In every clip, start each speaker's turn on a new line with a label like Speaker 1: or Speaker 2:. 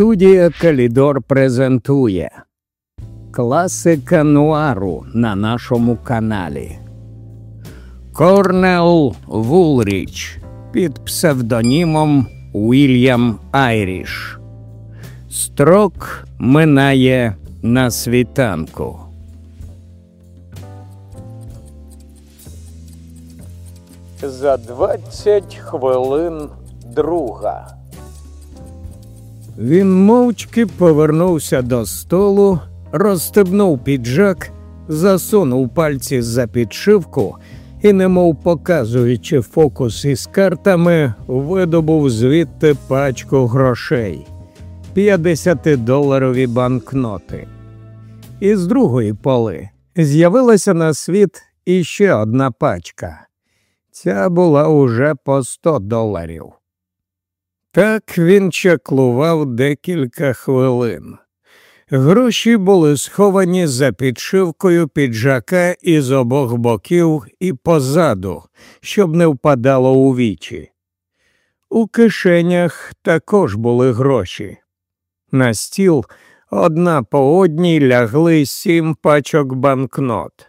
Speaker 1: Студія Калідор презентує Класика нуару на нашому каналі. Корнел Вулріч під псевдонімом Уільям Айріш. Строк минає на світанку. За двадцять хвилин друга. Він мовчки повернувся до столу, розстебнув піджак, засунув пальці за підшивку і, немов показуючи фокус із картами, видобув звідти пачку грошей 50-доларові банкноти. Із другої поли з'явилася на світ іще одна пачка. Ця була уже по 100 доларів. Так він чаклував декілька хвилин. Гроші були сховані за підшивкою піджака із обох боків і позаду, щоб не впадало у вічі. У кишенях також були гроші. На стіл одна по одній лягли сім пачок банкнот,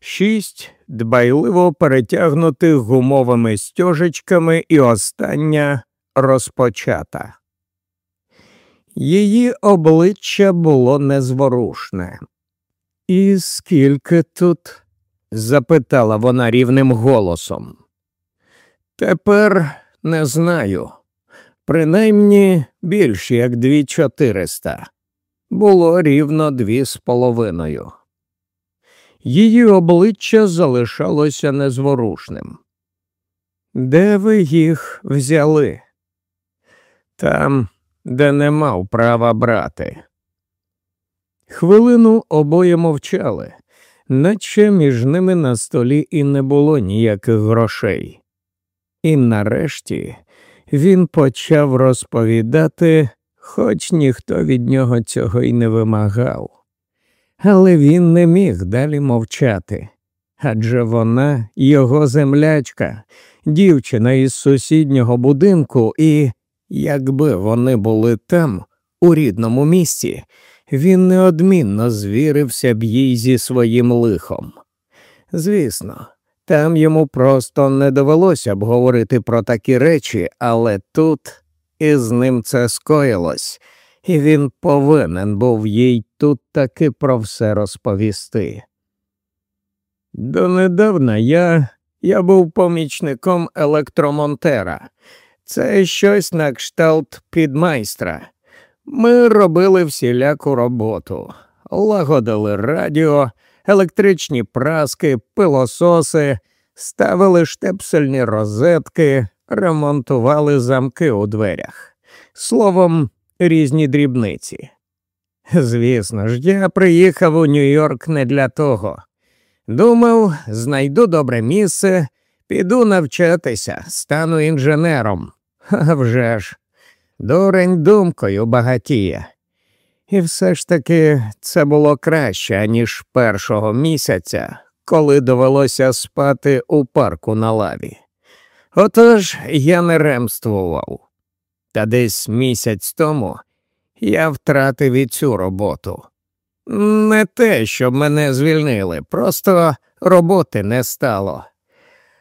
Speaker 1: шість дбайливо перетягнутих гумовими стяжечками і остання розпочата. Її обличчя було незворушне. І скільки тут? запитала вона рівним голосом. Тепер не знаю. Принаймні більш як дві чотириста. Було рівно дві з половиною. Її обличчя залишалося незворушним. Де ви їх взяли? Там, де не мав права брати. Хвилину обоє мовчали, наче між ними на столі і не було ніяких грошей. І нарешті він почав розповідати, хоч ніхто від нього цього й не вимагав. Але він не міг далі мовчати. Адже вона його землячка, дівчина із сусіднього будинку, і Якби вони були там, у рідному місті, він неодмінно звірився б їй зі своїм лихом. Звісно, там йому просто не довелося б говорити про такі речі, але тут із ним це скоїлось, і він повинен був їй тут таки про все розповісти. Донедавна я, я був помічником електромонтера. Це щось на кшталт підмайстра. Ми робили всіляку роботу, лагодили радіо, електричні праски, пилососи, ставили штепсельні розетки, ремонтували замки у дверях. Словом, різні дрібниці. Звісно ж, я приїхав у Нью-Йорк не для того. Думав, знайду добре місце, піду навчатися, стану інженером. А вже ж, дурень думкою багатіє. І все ж таки це було краще, ніж першого місяця, коли довелося спати у парку на лаві. Отож я не ремствував. Та десь місяць тому я втратив і цю роботу. Не те, щоб мене звільнили, просто роботи не стало.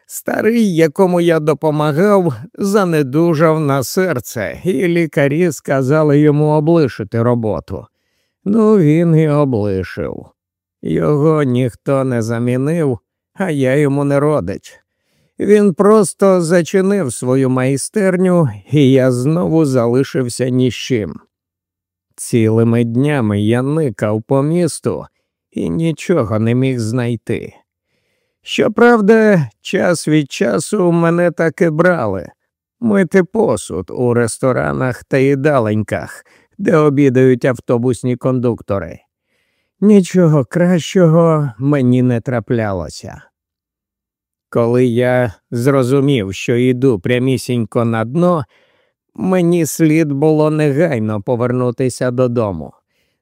Speaker 1: Старий, якому я допомагав, занедужав на серце, і лікарі сказали йому облишити роботу. Ну, він і облишив. Його ніхто не замінив, а я йому не родич. Він просто зачинив свою майстерню, і я знову залишився ні з чим. Цілими днями я никав по місту і нічого не міг знайти. Щоправда, час від часу мене таки брали мити посуд у ресторанах та їдаленьках, де обідають автобусні кондуктори. Нічого кращого мені не траплялося. Коли я зрозумів, що йду прямісінько на дно, мені слід було негайно повернутися додому,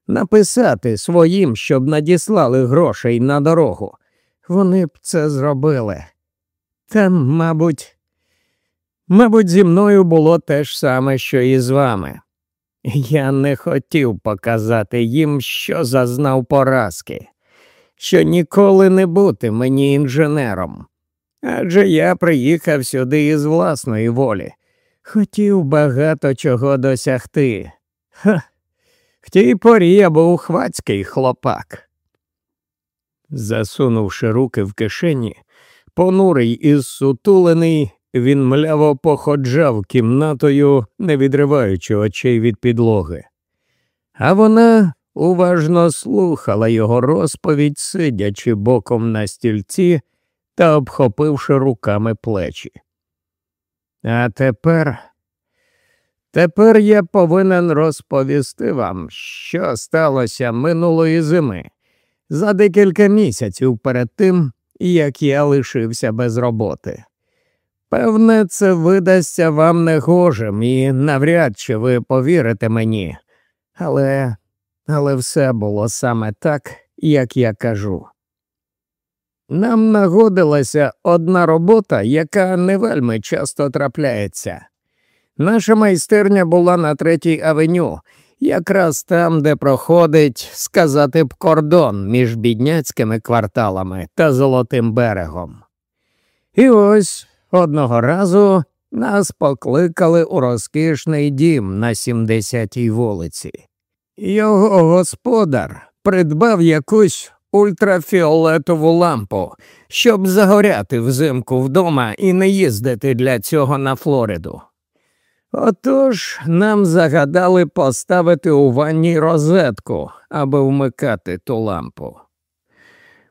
Speaker 1: написати своїм, щоб надіслали грошей на дорогу вони б це зробили. Та, мабуть, мабуть, зі мною було те ж саме, що і з вами. Я не хотів показати їм, що зазнав поразки, що ніколи не бути мені інженером. Адже я приїхав сюди із власної волі, хотів багато чого досягти. Ха, в тій порі я був хвацький хлопак. Засунувши руки в кишені, понурий і сутулений, він мляво походжав кімнатою, не відриваючи очей від підлоги. А вона уважно слухала його розповідь, сидячи боком на стільці та обхопивши руками плечі. А тепер, тепер я повинен розповісти вам, що сталося минулої зими, за декілька місяців перед тим, як я лишився без роботи. Певне, це видасться вам негожим і навряд чи ви повірите мені, але, але все було саме так, як я кажу. Нам нагодилася одна робота, яка не вельми часто трапляється. Наша майстерня була на третій авеню, якраз там, де проходить, сказати б, кордон між бідняцькими кварталами та Золотим берегом. І ось одного разу нас покликали у розкішний дім на 70-й вулиці. Його господар придбав якусь ультрафіолетову лампу, щоб загоряти взимку вдома і не їздити для цього на Флориду. Отож нам загадали поставити у ванні розетку, аби вмикати ту лампу.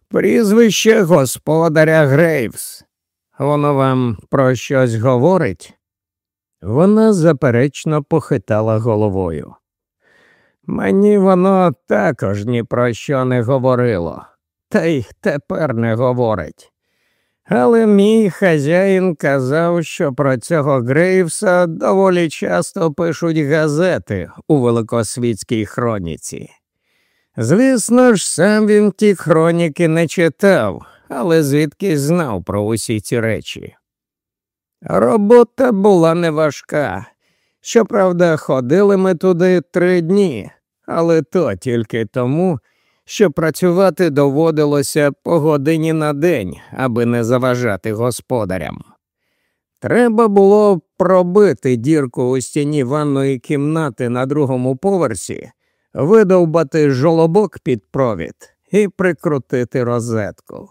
Speaker 1: Прізвище господаря Грейвс. Воно вам про щось говорить? Вона заперечно похитала головою. Мені воно також ні про що не говорило, та й тепер не говорить. Але мій хазяїн казав, що про цього Грейвса доволі часто пишуть газети у великосвітській хроніці. Звісно ж, сам він ті хроніки не читав, але звідки знав про усі ці речі. Робота була неважка. Щоправда, ходили ми туди три дні, але то тільки тому, що працювати доводилося по годині на день, аби не заважати господарям. Треба було пробити дірку у стіні ванної кімнати на другому поверсі, видовбати жолобок під провід і прикрутити розетку.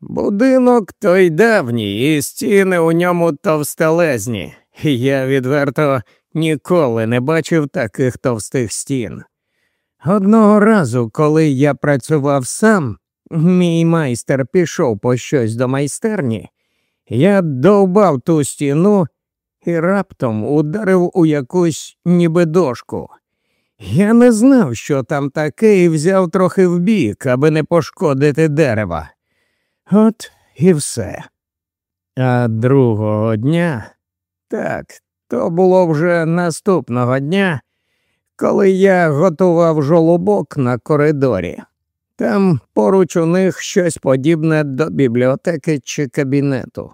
Speaker 1: Будинок той давній, і стіни у ньому товстелезні, я відверто ніколи не бачив таких товстих стін. Одного разу, коли я працював сам, мій майстер пішов по щось до майстерні, я довбав ту стіну і раптом ударив у якусь ніби дошку. Я не знав, що там таке, і взяв трохи вбік, аби не пошкодити дерева. От і все. А другого дня, так, то було вже наступного дня, коли я готував жолобок на коридорі. Там поруч у них щось подібне до бібліотеки чи кабінету.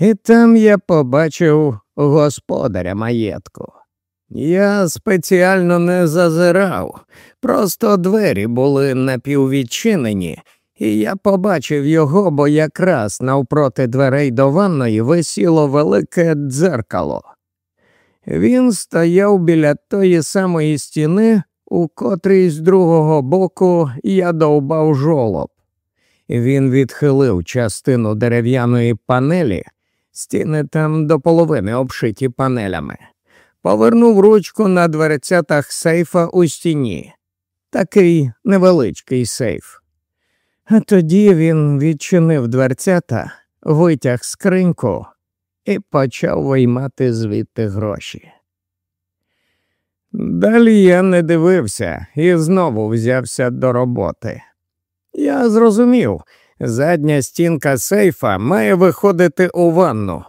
Speaker 1: І там я побачив господаря маєтку. Я спеціально не зазирав, просто двері були напіввідчинені, і я побачив його, бо якраз навпроти дверей до ванної висіло велике дзеркало. Він стояв біля тої самої стіни, у котрій з другого боку я довбав жолоб. Він відхилив частину дерев'яної панелі, стіни там до половини обшиті панелями, повернув ручку на дверцятах сейфа у стіні. Такий невеличкий сейф. А тоді він відчинив дверцята, витяг скриньку і почав виймати звідти гроші. Далі я не дивився і знову взявся до роботи. Я зрозумів, задня стінка сейфа має виходити у ванну,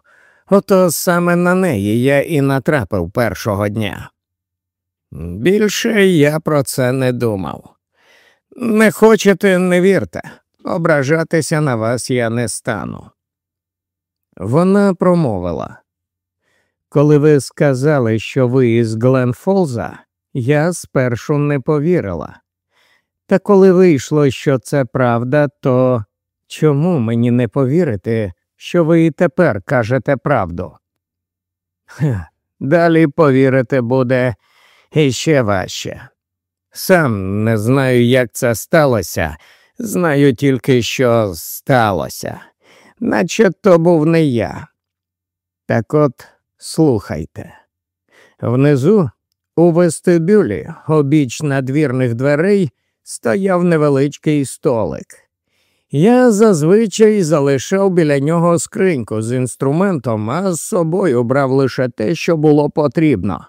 Speaker 1: ото саме на неї я і натрапив першого дня. Більше я про це не думав. Не хочете, не вірте, ображатися на вас я не стану. Вона промовила Коли ви сказали, що ви із Гленфолза, я спершу не повірила. Та коли вийшло, що це правда, то чому мені не повірити, що ви і тепер кажете правду? Далі повірити буде іще важче. Сам не знаю, як це сталося, знаю тільки, що сталося, наче то був не я. Так от слухайте. Внизу, у вестибюлі, обіч надвірних дверей, стояв невеличкий столик. Я зазвичай залишав біля нього скриньку з інструментом, а з собою брав лише те, що було потрібно.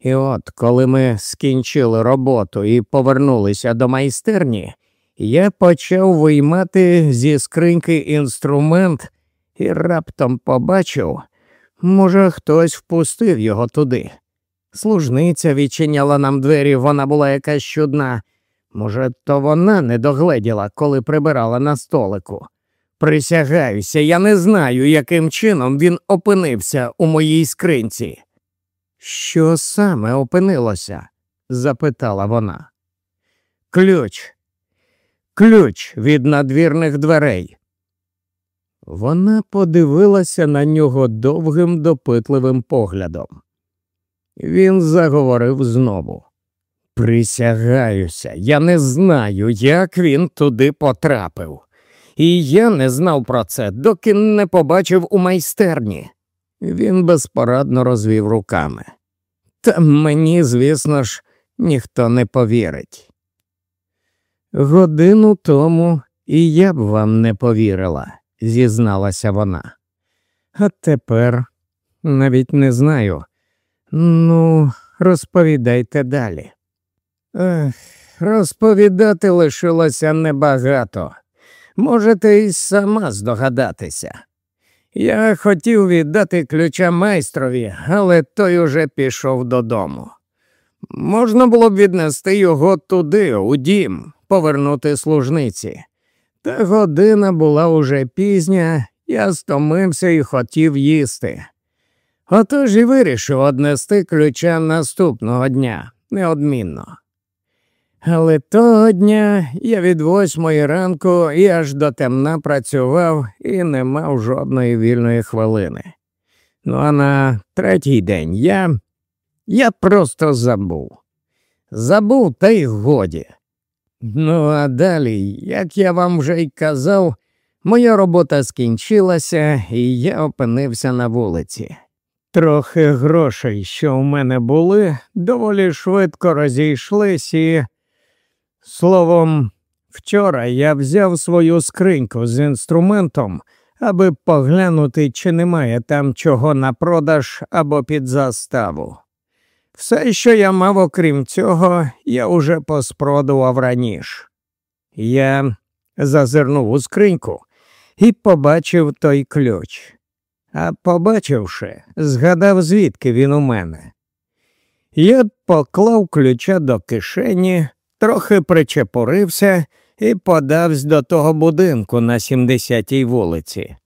Speaker 1: І от, коли ми скінчили роботу і повернулися до майстерні, я почав виймати зі скриньки інструмент і раптом побачив, може, хтось впустив його туди. Служниця відчиняла нам двері, вона була якась чудна. Може, то вона не догледіла, коли прибирала на столику. Присягаюся, я не знаю, яким чином він опинився у моїй скринці. Що саме опинилося? запитала вона. Ключ, ключ від надвірних дверей. Вона подивилася на нього довгим допитливим поглядом. Він заговорив знову. Присягаюся, я не знаю, як він туди потрапив. І я не знав про це, доки не побачив у майстерні. Він безпорадно розвів руками. Та мені, звісно ж, ніхто не повірить. Годину тому і я б вам не повірила, зізналася вона. А тепер навіть не знаю. Ну, розповідайте далі. Ех, Розповідати лишилося небагато. Можете й сама здогадатися. Я хотів віддати ключа майстрові, але той уже пішов додому. Можна було б віднести його туди, у дім, повернути служниці. Та година була уже пізня, я стомився і хотів їсти. Отож і вирішив однести ключа наступного дня, неодмінно. Але того дня я від восьмої ранку і аж до темна працював і не мав жодної вільної хвилини. Ну а на третій день я я просто забув. Забув та й годі. Ну, а далі, як я вам вже й казав, моя робота скінчилася, і я опинився на вулиці. Трохи грошей, що у мене були, доволі швидко розійшлись і. Словом, вчора я взяв свою скриньку з інструментом, аби поглянути, чи немає там чого на продаж або під заставу. Все, що я мав, окрім цього, я уже поспродував раніше. Я зазирнув у скриньку і побачив той ключ. А побачивши, згадав, звідки він у мене. Я поклав ключа до кишені, трохи причепурився і подався до того будинку на 70-й вулиці.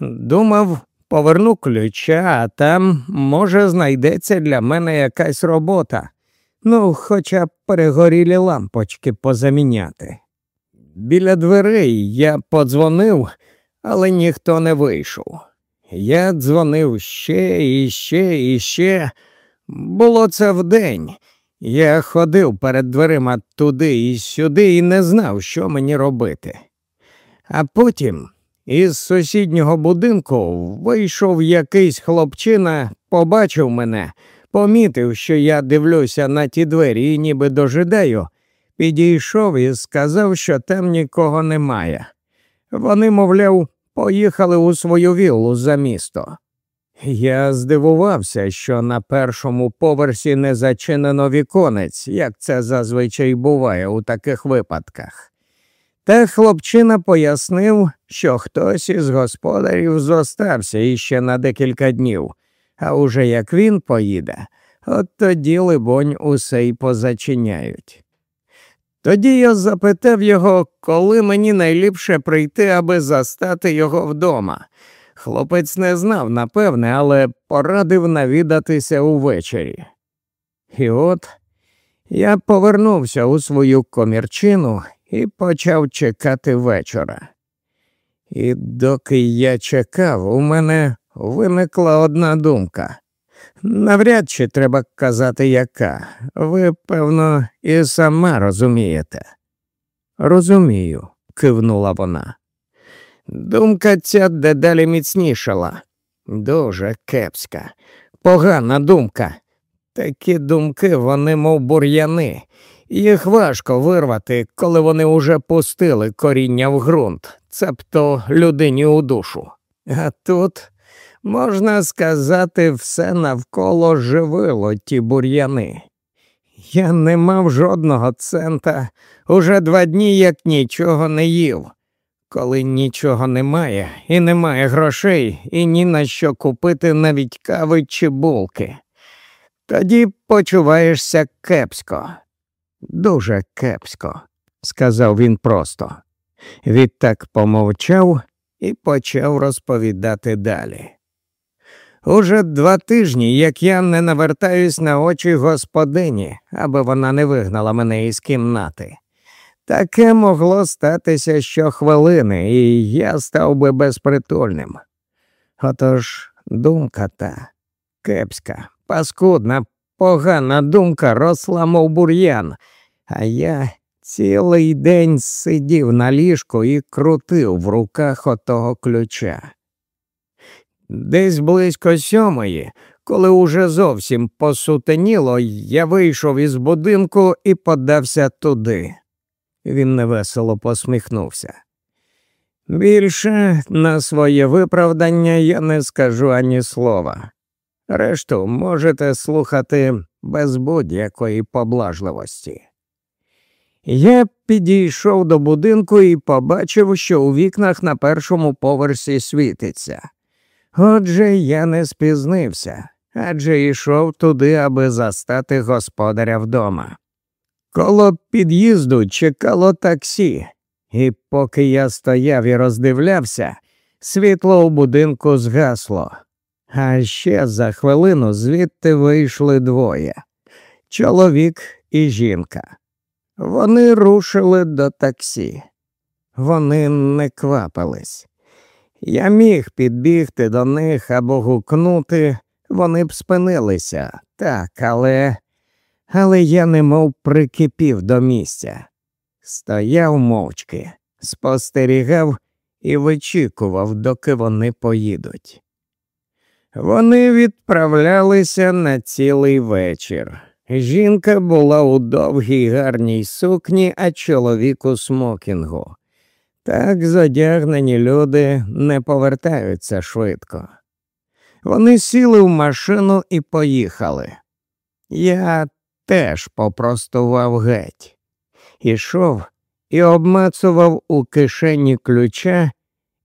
Speaker 1: Думав, поверну ключа, а там, може, знайдеться для мене якась робота. Ну, хоча б перегорілі лампочки позаміняти. Біля дверей я подзвонив, але ніхто не вийшов. Я дзвонив ще і ще і ще. Було це вдень. Я ходив перед дверима туди і сюди і не знав, що мені робити. А потім із сусіднього будинку вийшов якийсь хлопчина, побачив мене, помітив, що я дивлюся на ті двері і ніби дожидаю, підійшов і сказав, що там нікого немає. Вони, мовляв, поїхали у свою віллу за місто. Я здивувався, що на першому поверсі не зачинено віконець, як це зазвичай буває у таких випадках. Та хлопчина пояснив, що хтось із господарів зостався іще на декілька днів, а уже як він поїде, от тоді, либонь, усе й позачиняють. Тоді я запитав його, коли мені найліпше прийти, аби застати його вдома. Хлопець не знав, напевне, але порадив навідатися увечері. І от я повернувся у свою комірчину і почав чекати вечора. І доки я чекав, у мене виникла одна думка. Навряд чи треба казати, яка. Ви, певно, і сама розумієте. Розумію, кивнула вона. Думка ця дедалі міцнішала. Дуже кепська, погана думка. Такі думки, вони, мов бур'яни, їх важко вирвати, коли вони уже пустили коріння в ґрунт, цебто людині у душу. А тут, можна сказати, все навколо живило ті бур'яни. Я не мав жодного цента, уже два дні як нічого не їв. Коли нічого немає, і немає грошей, і ні на що купити навіть кави чи булки. Тоді почуваєшся кепсько, дуже кепсько, сказав він просто. Відтак помовчав і почав розповідати далі. Уже два тижні, як я не навертаюсь на очі господині, аби вона не вигнала мене із кімнати. Таке могло статися щохвилини, і я став би безпритульним. Отож думка та кепська, паскудна, погана думка росла, мов бур'ян, а я цілий день сидів на ліжку і крутив в руках отого ключа. Десь близько сьомої, коли уже зовсім посутеніло, я вийшов із будинку і подався туди. Він невесело посміхнувся. Більше на своє виправдання я не скажу ані слова. Решту можете слухати без будь-якої поблажливості. Я підійшов до будинку і побачив, що у вікнах на першому поверсі світиться. Отже, я не спізнився, адже йшов туди, аби застати господаря вдома. Коло під'їзду чекало таксі, і поки я стояв і роздивлявся, світло у будинку згасло. А ще за хвилину звідти вийшли двоє чоловік і жінка. Вони рушили до таксі. Вони не квапились. Я міг підбігти до них або гукнути, вони б спинилися, так, але але я немов прикипів до місця. Стояв мовчки, спостерігав і вичікував, доки вони поїдуть. Вони відправлялися на цілий вечір. Жінка була у довгій гарній сукні, а чоловік у смокінгу. Так зодягнені люди не повертаються швидко. Вони сіли в машину і поїхали. Я теж попростував геть, ішов і обмацував у кишені ключа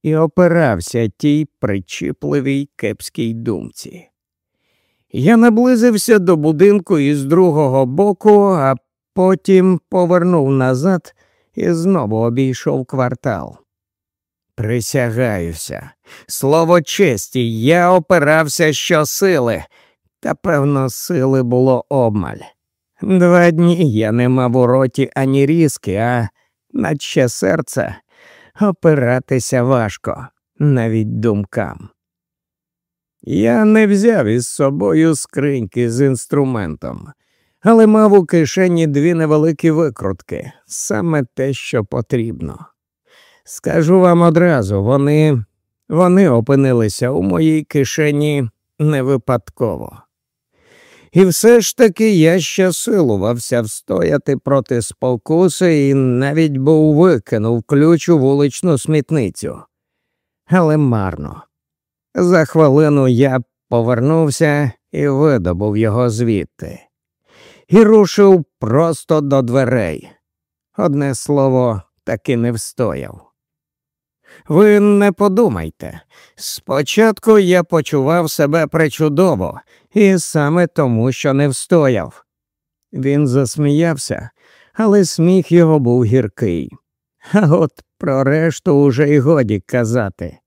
Speaker 1: і опирався тій причіпливій кепській думці. Я наблизився до будинку із другого боку, а потім повернув назад і знову обійшов квартал. Присягаюся, слово честі, я опирався щосили, та, певно, сили було обмаль. Два дні я не мав у роті ані різки, а наче серце опиратися важко, навіть думкам. Я не взяв із собою скриньки з інструментом, але мав у кишені дві невеликі викрутки, саме те, що потрібно. Скажу вам одразу, вони, вони опинилися у моїй кишені не випадково. І все ж таки я ще силувався встояти проти спокуси і навіть був викинув ключ у вуличну смітницю. Але марно. За хвилину я повернувся і видобув його звідти, і рушив просто до дверей. Одне слово, таки не встояв. Ви не подумайте. Спочатку я почував себе причудово, і саме тому, що не встояв. Він засміявся, але сміх його був гіркий. А от про решту уже й годі казати.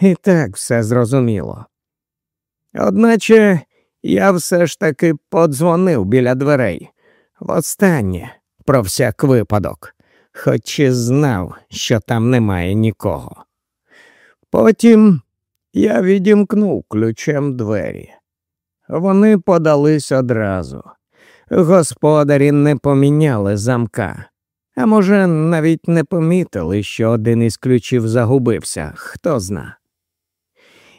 Speaker 1: І так все зрозуміло. Одначе я все ж таки подзвонив біля дверей. Востаннє, про всяк випадок, хоч і знав, що там немає нікого. Потім я відімкнув ключем двері. Вони подались одразу. Господарі не поміняли замка, а може, навіть не помітили, що один із ключів загубився, хто зна.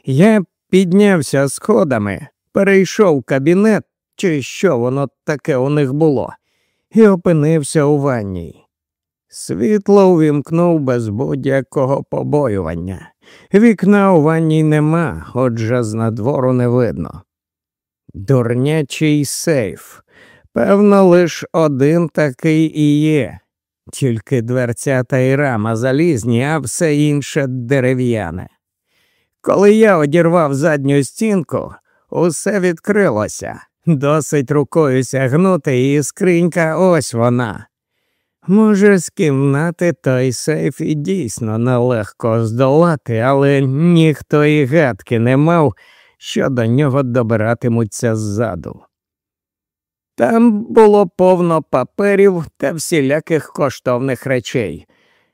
Speaker 1: Я піднявся сходами, перейшов кабінет, чи що воно таке у них було, і опинився у ванній. Світло увімкнув без будь-якого побоювання. Вікна у ванній нема, отже з надвору не видно. Дурнячий сейф. Певно, лиш один такий і є, тільки дверця та й рама залізні, а все інше дерев'яне. Коли я одірвав задню стінку, усе відкрилося. Досить рукою сягнути, і скринька ось вона. Може, з кімнати той сейф і дійсно нелегко здолати, але ніхто і гадки не мав, що до нього добиратимуться ззаду. Там було повно паперів та всіляких коштовних речей,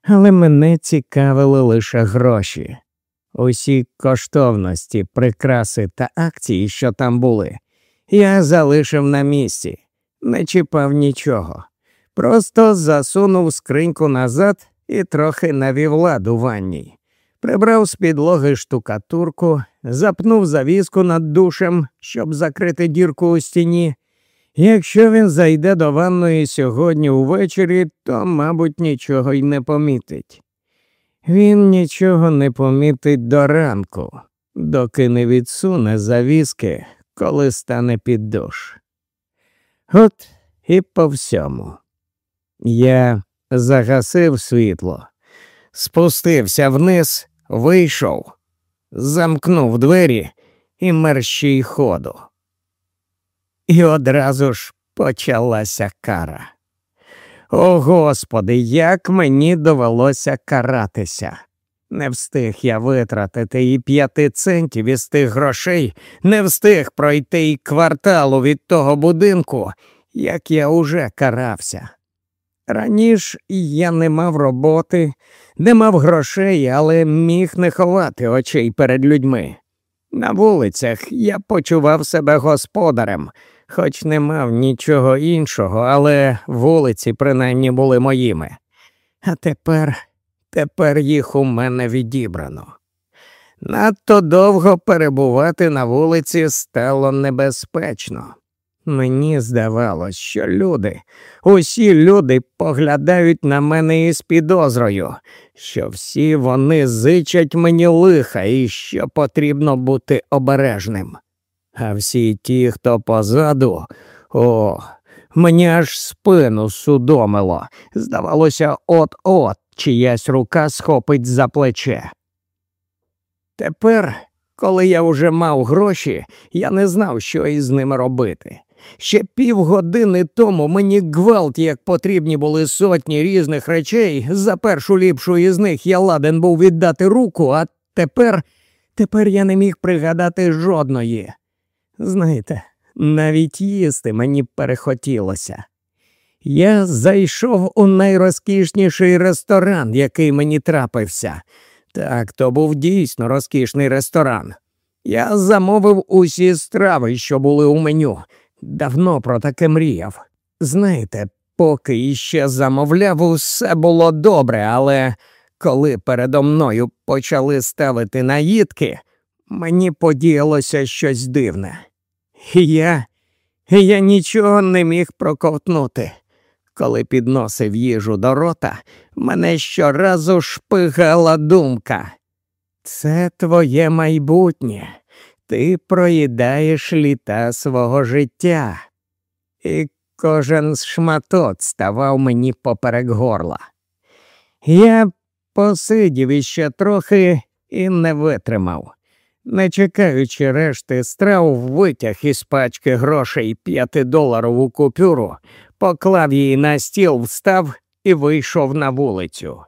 Speaker 1: але мене цікавили лише гроші. Усі коштовності, прикраси та акції, що там були, я залишив на місці, не чіпав нічого. Просто засунув скриньку назад і трохи навів лад у ванній. Прибрав з підлоги штукатурку, запнув завіску над душем, щоб закрити дірку у стіні. Якщо він зайде до ванної сьогодні увечері, то, мабуть, нічого й не помітить. Він нічого не помітить до ранку, доки не відсуне завіски, коли стане під душ. От і по всьому. Я загасив світло, спустився вниз, вийшов, замкнув двері і мерщій ходу. І одразу ж почалася кара. О Господи, як мені довелося каратися. Не встиг я витратити і п'яти центів із тих грошей, не встиг пройти і кварталу від того будинку, як я уже карався. Раніше я не мав роботи, не мав грошей, але міг не ховати очей перед людьми. На вулицях я почував себе господарем, хоч не мав нічого іншого, але вулиці принаймні були моїми. А тепер, тепер їх у мене відібрано. Надто довго перебувати на вулиці стало небезпечно. Мені здавалось, що люди, усі люди поглядають на мене із підозрою, що всі вони зичать мені лиха і що потрібно бути обережним. А всі ті, хто позаду, о, мені аж спину судомило. Здавалося, от-от чиясь рука схопить за плече. Тепер, коли я вже мав гроші, я не знав, що із ними робити. Ще півгодини тому мені гвалт, як потрібні були сотні різних речей, за першу ліпшу із них я ладен був віддати руку, а тепер, тепер я не міг пригадати жодної. Знаєте, навіть їсти мені перехотілося. Я зайшов у найрозкішніший ресторан, який мені трапився. Так, то був дійсно розкішний ресторан. Я замовив усі страви, що були у меню. Давно про таке мріяв. Знаєте, поки іще замовляв, усе було добре, але коли передо мною почали ставити наїдки, мені подіялося щось дивне. Я, я нічого не міг проковтнути. Коли підносив їжу до рота, мене щоразу шпигала думка. Це твоє майбутнє ти проїдаєш літа свого життя, і кожен шматок ставав мені поперек горла. Я посидів іще трохи і не витримав. Не чекаючи решти страв, витяг із пачки грошей п'ятидоларову купюру, поклав її на стіл, встав і вийшов на вулицю.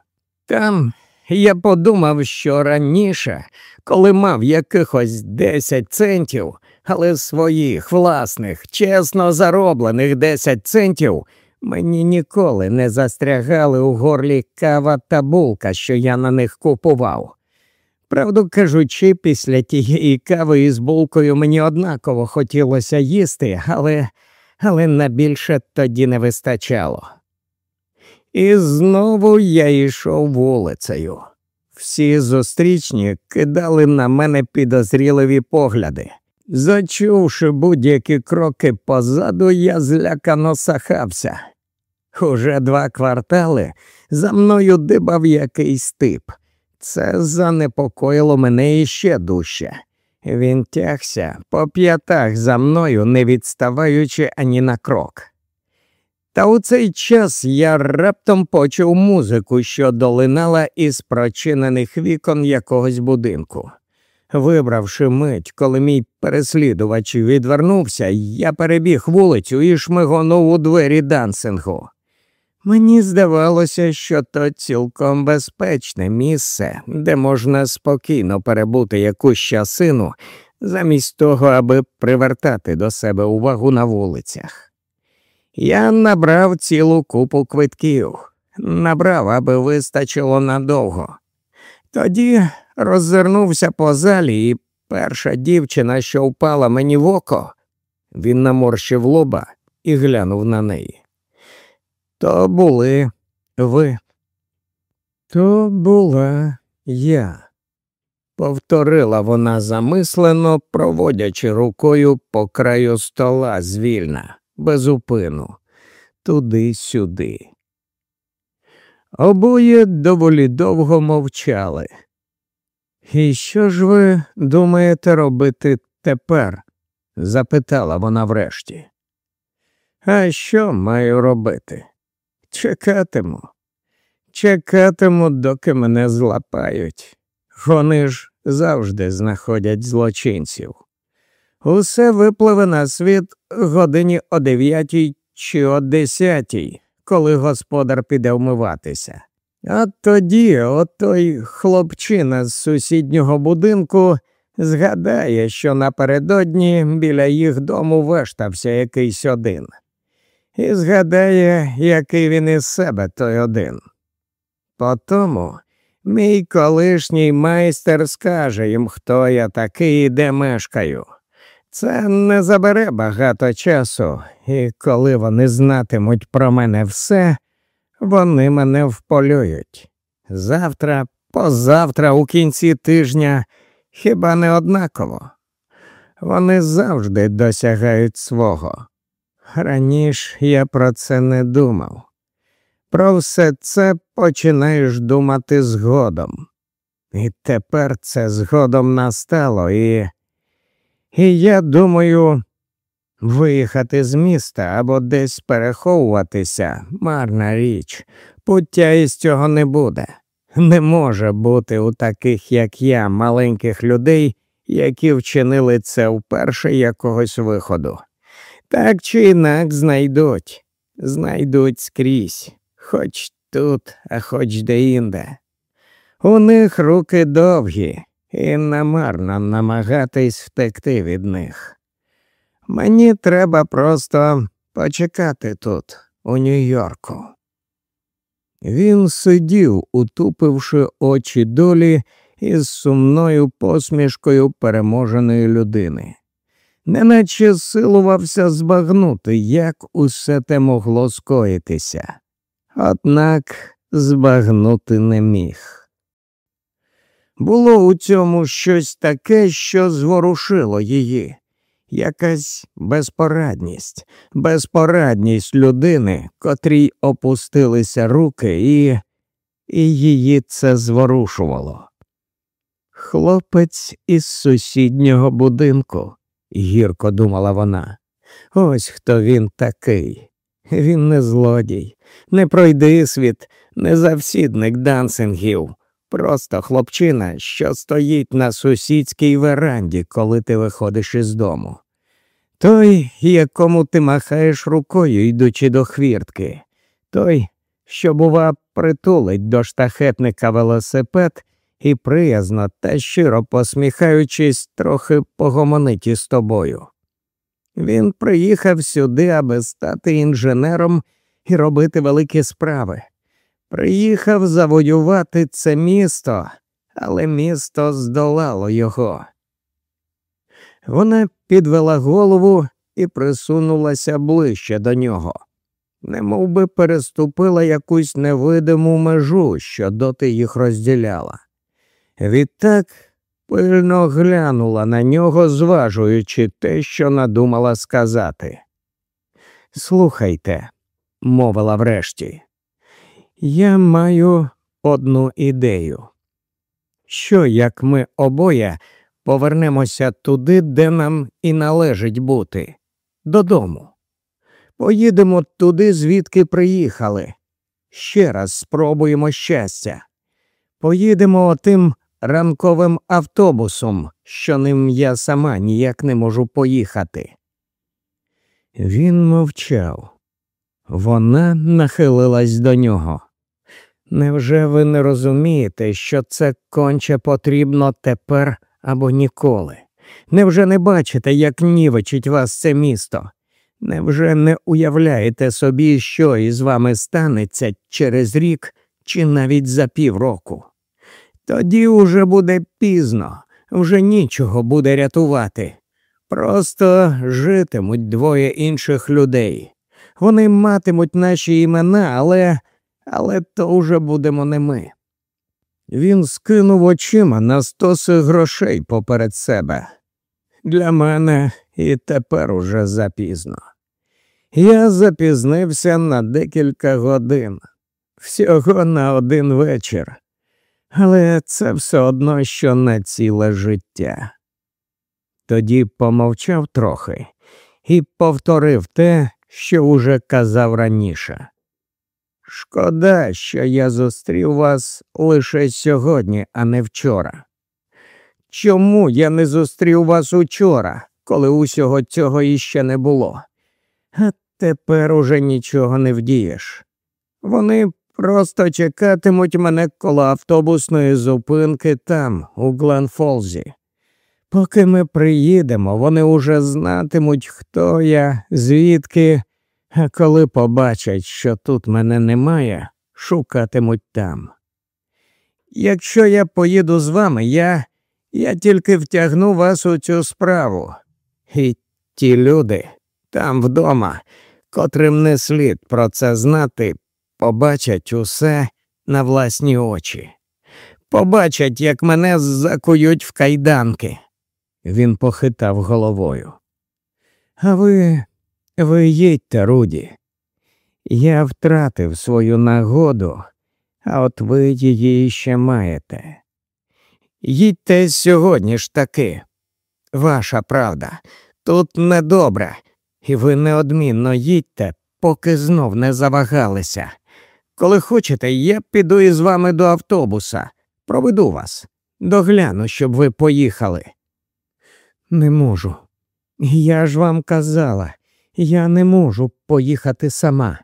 Speaker 1: Там я подумав, що раніше, коли мав якихось 10 центів, але своїх власних, чесно зароблених 10 центів, мені ніколи не застрягали у горлі кава та булка, що я на них купував. Правду кажучи, після тієї кави із булкою мені однаково хотілося їсти, але, але на більше тоді не вистачало. І знову я йшов вулицею. Всі зустрічні кидали на мене підозріливі погляди. Зачувши будь-які кроки позаду, я злякано сахався. Уже два квартали за мною дибав якийсь тип. Це занепокоїло мене іще дужче. Він тягся по п'ятах за мною, не відставаючи ані на крок. Та у цей час я раптом почув музику, що долинала із прочинених вікон якогось будинку. Вибравши мить, коли мій переслідувач відвернувся, я перебіг вулицю і шмигонув у двері дансингу. Мені здавалося, що то цілком безпечне місце, де можна спокійно перебути якусь часину, замість того, аби привертати до себе увагу на вулицях. Я набрав цілу купу квитків, набрав, аби вистачило надовго. Тоді роззирнувся по залі, і перша дівчина, що впала мені в око, він наморщив лоба і глянув на неї. То були ви. То була я, повторила вона замислено, проводячи рукою по краю стола звільна, без упину, туди-сюди. Обоє доволі довго мовчали. І що ж ви думаєте робити тепер? запитала вона врешті. А що маю робити? Чекатиму, чекатиму, доки мене злапають. Вони ж завжди знаходять злочинців. Усе випливе на світ годині о дев'ятій чи о десятій, коли господар піде вмиватися. А тоді отой хлопчина з сусіднього будинку згадає, що напередодні біля їх дому вештався якийсь один і згадає, який він із себе той один. Потому мій колишній майстер скаже їм, хто я такий і де мешкаю. Це не забере багато часу, і коли вони знатимуть про мене все, вони мене вполюють. Завтра, позавтра, у кінці тижня, хіба не однаково. Вони завжди досягають свого. Раніше я про це не думав. Про все це починаєш думати згодом. І тепер це згодом настало, і, і я думаю, виїхати з міста або десь переховуватися марна річ, пуття із цього не буде. Не може бути у таких, як я, маленьких людей, які вчинили це вперше якогось виходу. Так чи інак знайдуть, знайдуть скрізь, хоч тут, а хоч де-інде. У них руки довгі, і намарно намагатись втекти від них. Мені треба просто почекати тут, у Нью-Йорку. Він сидів, утупивши очі долі із сумною посмішкою переможеної людини неначе силувався збагнути, як усе те могло скоїтися, однак збагнути не міг. Було у цьому щось таке, що зворушило її, якась безпорадність, безпорадність людини, котрій опустилися руки, і, і її це зворушувало. Хлопець із сусіднього будинку гірко думала вона. Ось хто він такий. Він не злодій, не пройди світ, не завсідник дансингів, просто хлопчина, що стоїть на сусідській веранді, коли ти виходиш із дому. Той, якому ти махаєш рукою, йдучи до хвіртки, той, що, бува, притулить до штахетника велосипед і приязно та щиро посміхаючись, трохи погомонить із тобою. Він приїхав сюди, аби стати інженером і робити великі справи. Приїхав завоювати це місто, але місто здолало його. Вона підвела голову і присунулася ближче до нього, немов би переступила якусь невидиму межу, що доти їх розділяла. Відтак пильно глянула на нього, зважуючи те, що надумала сказати. Слухайте, мовила врешті, я маю одну ідею. Що як ми обоє повернемося туди, де нам і належить бути, додому? Поїдемо туди, звідки приїхали. Ще раз спробуємо щастя. Поїдемо отим ранковим автобусом, що ним я сама ніяк не можу поїхати. Він мовчав. Вона нахилилась до нього. Невже ви не розумієте, що це конче потрібно тепер або ніколи? Невже не бачите, як нівечить вас це місто? Невже не уявляєте собі, що із вами станеться через рік чи навіть за півроку? Тоді уже буде пізно, вже нічого буде рятувати. Просто житимуть двоє інших людей. Вони матимуть наші імена, але але то вже будемо не ми. Він скинув очима на стоси грошей поперед себе. Для мене і тепер уже запізно. Я запізнився на декілька годин, всього на один вечір, але це все одно, що на ціле життя. Тоді помовчав трохи і повторив те, що уже казав раніше. Шкода, що я зустрів вас лише сьогодні, а не вчора. Чому я не зустрів вас учора, коли усього цього іще не було? А тепер уже нічого не вдієш. Вони просто чекатимуть мене коло автобусної зупинки там, у Гленфолзі. Поки ми приїдемо, вони уже знатимуть, хто я, звідки, а коли побачать, що тут мене немає, шукатимуть там. Якщо я поїду з вами, я я тільки втягну вас у цю справу. І ті люди там вдома, котрим не слід про це знати, побачать усе на власні очі. Побачать, як мене закують в кайданки. Він похитав головою. А ви, ви їдьте, Руді. Я втратив свою нагоду, а от ви її ще маєте. Їдьте сьогодні ж таки. Ваша правда, тут недобре, і ви неодмінно їдьте, поки знов не завагалися. Коли хочете, я піду із вами до автобуса, проведу вас, догляну, щоб ви поїхали. Не можу. Я ж вам казала, я не можу поїхати сама.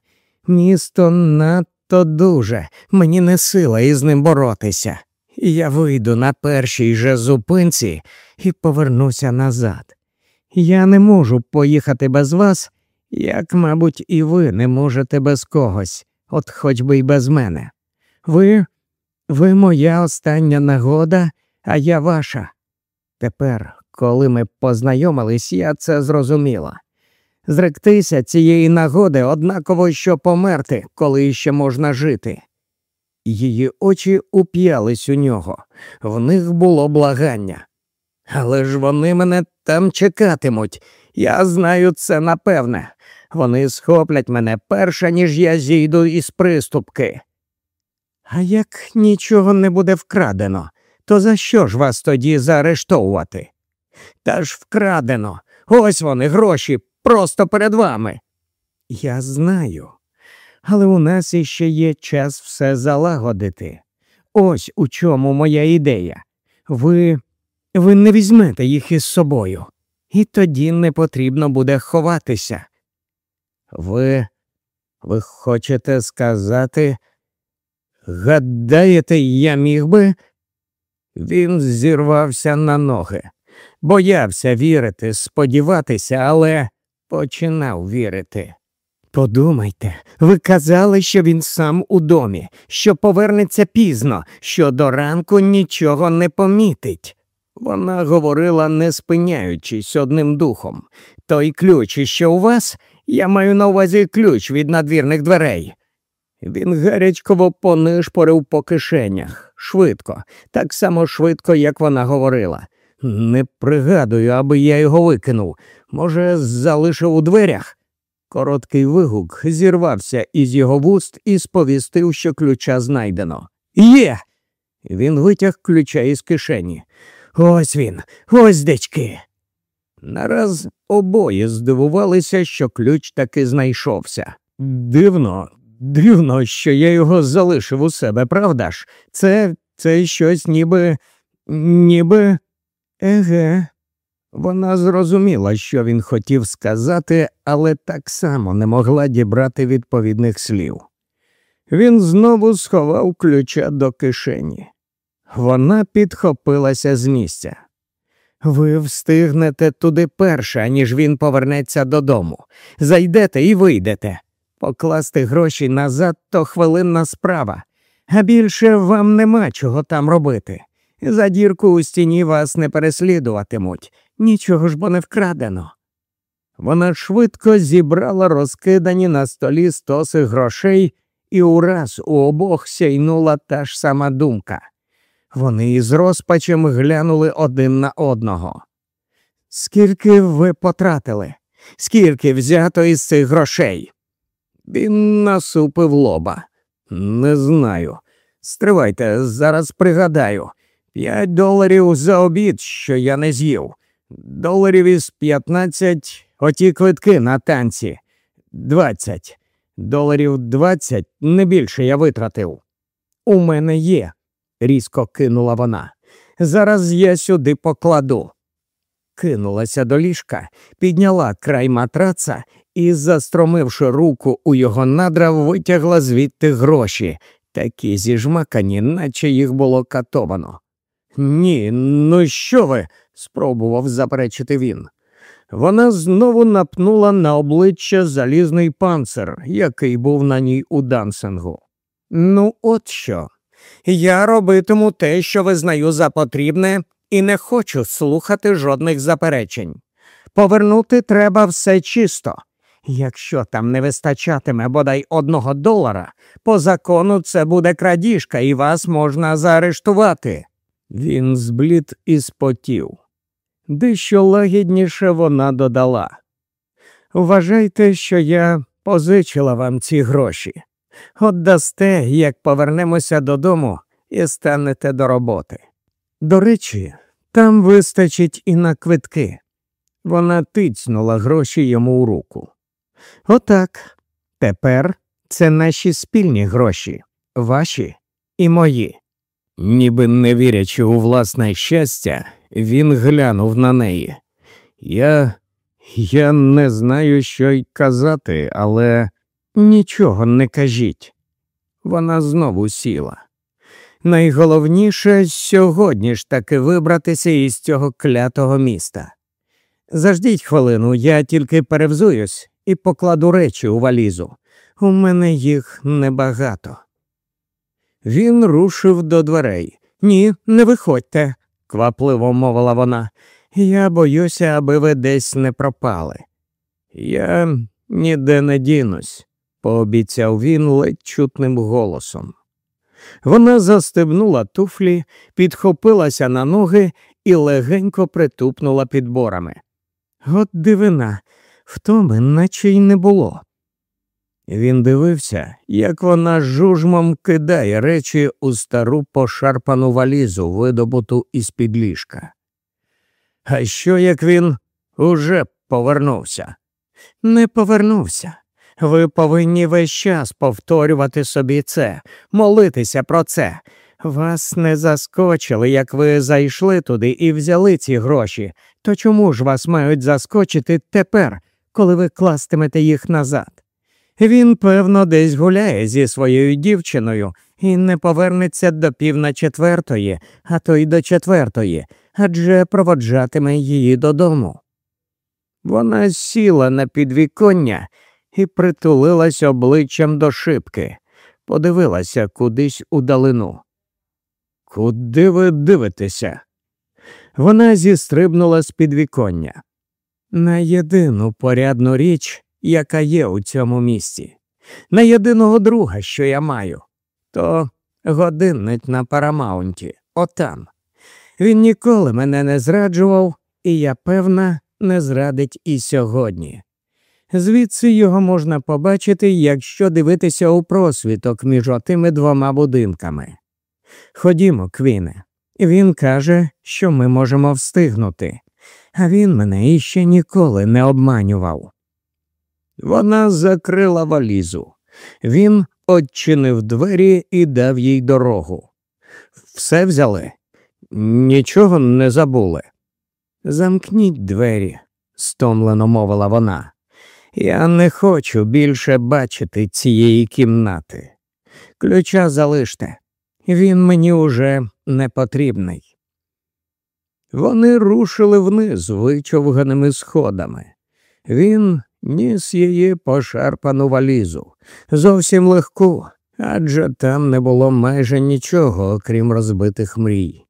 Speaker 1: Місто надто дуже, мені не сила із ним боротися. Я вийду на першій же зупинці і повернуся назад. Я не можу поїхати без вас, як, мабуть, і ви не можете без когось, от хоч би й без мене. Ви, ви моя остання нагода, а я ваша. Тепер, коли ми познайомились, я це зрозуміла. Зректися цієї нагоди однаково що померти, коли ще можна жити. Її очі уп'ялись у нього, в них було благання. Але ж вони мене там чекатимуть. Я знаю це напевне. Вони схоплять мене перше, ніж я зійду із приступки. А як нічого не буде вкрадено, то за що ж вас тоді заарештовувати? Та ж вкрадено. Ось вони гроші просто перед вами. Я знаю, але у нас іще є час все залагодити. Ось у чому моя ідея. Ви ви не візьмете їх із собою, і тоді не потрібно буде ховатися. Ви ви хочете сказати, Гадаєте, я міг би? Він зірвався на ноги, боявся вірити, сподіватися, але починав вірити. Подумайте, ви казали, що він сам у домі, що повернеться пізно, що до ранку нічого не помітить. Вона говорила, не спиняючись одним духом. Той ключ, що у вас, я маю на увазі ключ від надвірних дверей. Він гарячково понишпорив по кишенях, швидко, так само швидко, як вона говорила. Не пригадую, аби я його викинув. Може, залишив у дверях. Короткий вигук зірвався із його вуст і сповістив, що ключа знайдено. Є. Він витяг ключа із кишені. Ось він, ось дечки. Нараз обоє здивувалися, що ключ таки знайшовся. Дивно, дивно, що я його залишив у себе, правда ж? Це це щось ніби, ніби. Еге. Вона зрозуміла, що він хотів сказати, але так само не могла дібрати відповідних слів. Він знову сховав ключа до кишені. Вона підхопилася з місця. Ви встигнете туди перше, ніж він повернеться додому. Зайдете і вийдете. Покласти гроші назад то хвилинна справа, а більше вам нема чого там робити. За дірку у стіні вас не переслідуватимуть, нічого ж бо не вкрадено. Вона швидко зібрала розкидані на столі стоси грошей, і ураз у обох сяйнула та ж сама думка. Вони із розпачем глянули один на одного. Скільки ви потратили? Скільки взято із цих грошей? Він насупив лоба. Не знаю. Стривайте, зараз пригадаю. П'ять доларів за обід, що я не з'їв. Доларів із п'ятнадцять оті квитки на танці. Двадцять. Доларів двадцять не більше я витратив. У мене є різко кинула вона. Зараз я сюди покладу. Кинулася до ліжка, підняла край матраца і, застромивши руку у його надра, витягла звідти гроші, такі зіжмакані, наче їх було катовано. Ні, ну що ви? спробував заперечити він. Вона знову напнула на обличчя залізний панцир, який був на ній у дансингу. Ну, от що. Я робитиму те, що визнаю за потрібне, і не хочу слухати жодних заперечень. Повернути треба все чисто. Якщо там не вистачатиме бодай одного долара, по закону це буде крадіжка, і вас можна заарештувати. Він зблід і спотів. Дещо лагідніше вона додала. Вважайте, що я позичила вам ці гроші. Отдасте, як повернемося додому і станете до роботи. До речі, там вистачить і на квитки. Вона тицнула гроші йому у руку. Отак. Тепер це наші спільні гроші, ваші і мої. Ніби не вірячи у власне щастя, він глянув на неї. Я я не знаю, що й казати, але нічого не кажіть. Вона знову сіла. Найголовніше сьогодні ж таки вибратися із цього клятого міста. Заждіть хвилину, я тільки перевзуюсь і покладу речі у валізу. У мене їх небагато. Він рушив до дверей. Ні, не виходьте, квапливо мовила вона. Я боюся, аби ви десь не пропали. Я ніде не дінусь, пообіцяв він ледь чутним голосом. Вона застебнула туфлі, підхопилася на ноги і легенько притупнула підборами. От дивина, втоми наче й не було. Він дивився, як вона жужмом кидає речі у стару пошарпану валізу, видобуту із під ліжка. А що як він уже повернувся? Не повернувся. Ви повинні весь час повторювати собі це, молитися про це. Вас не заскочили, як ви зайшли туди і взяли ці гроші. То чому ж вас мають заскочити тепер, коли ви кластимете їх назад? Він, певно, десь гуляє зі своєю дівчиною і не повернеться до пів на четвертої, а то й до четвертої, адже проводжатиме її додому. Вона сіла на підвіконня і притулилась обличчям до шибки, подивилася кудись удалину. Куди ви дивитеся? Вона зістрибнула з підвіконня. На єдину порядну річ, яка є у цьому місті, на єдиного друга, що я маю, то годинник на парамаунті, отам. Він ніколи мене не зраджував, і я певна, не зрадить і сьогодні. Звідси його можна побачити, якщо дивитися у просвіток між отими двома будинками. Ходімо, Квіне. Він каже, що ми можемо встигнути, а він мене іще ніколи не обманював. Вона закрила валізу. Він odчинив двері і дав їй дорогу. Все взяли, нічого не забули. Замкніть двері, стомлено мовила вона. Я не хочу більше бачити цієї кімнати. Ключа залиште, він мені уже не потрібний. Вони рушили вниз вичовганими сходами. Він ніс її пошарпану валізу, зовсім легку, адже там не було майже нічого, окрім розбитих мрій.